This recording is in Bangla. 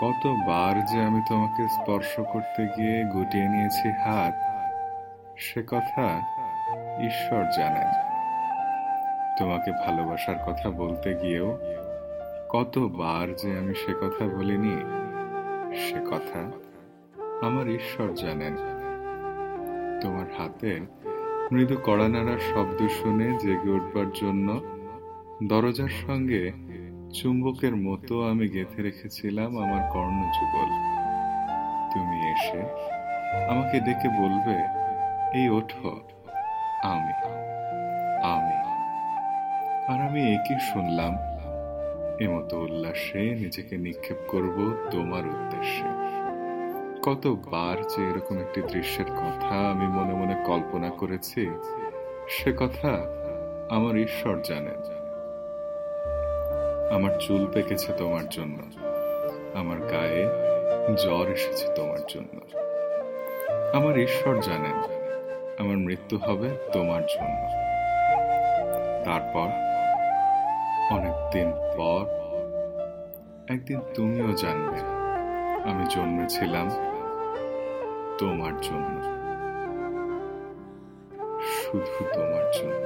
কতবার যে আমি তোমাকে স্পর্শ করতে গিয়ে গুটিয়ে নিয়েছি হাত, সে কথা ঈশ্বর জানেন। তোমাকে ভালোবাসার কথা বলতে গিয়েও কতবার যে আমি সে কথা বলিনি, সে কথা আমার ঈশ্বর জানেন। তোমার হাতে মৃদু কড়া নাড়ার শব্দ শুনে জেগে উঠবার জন্য দরজার সঙ্গে চুম্বকের মতো আমি গেঁথে রেখেছিলাম আমার কর্ণযুগল তুমি এসে আমাকে ডেকে বলবে, এই ওঠো, আমি আমি। আর আমি একই শুনলাম এমতো উল্লাসে নিজেকে নিক্ষেপ করব তোমার উদ্দেশ্যে। কতবার যে এরকম একটি দৃশ্যের কথা আমি মনে মনে কল্পনা করেছি, সে কথা আমার ঈশ্বর জানেন। আমার চুল পেকেছে তোমার জন্য। আমার গায়ে জ্বর এসেছে তোমার জন্য। আমার ঈশ্বর জানেন আমার মৃত্যু হবে তোমার জন্য। তারপর অনেকদিন পর একদিন তুমিও জানবে আমি জন্মেছিলাম তোমার জন্য। শুধু তোমার জন্য।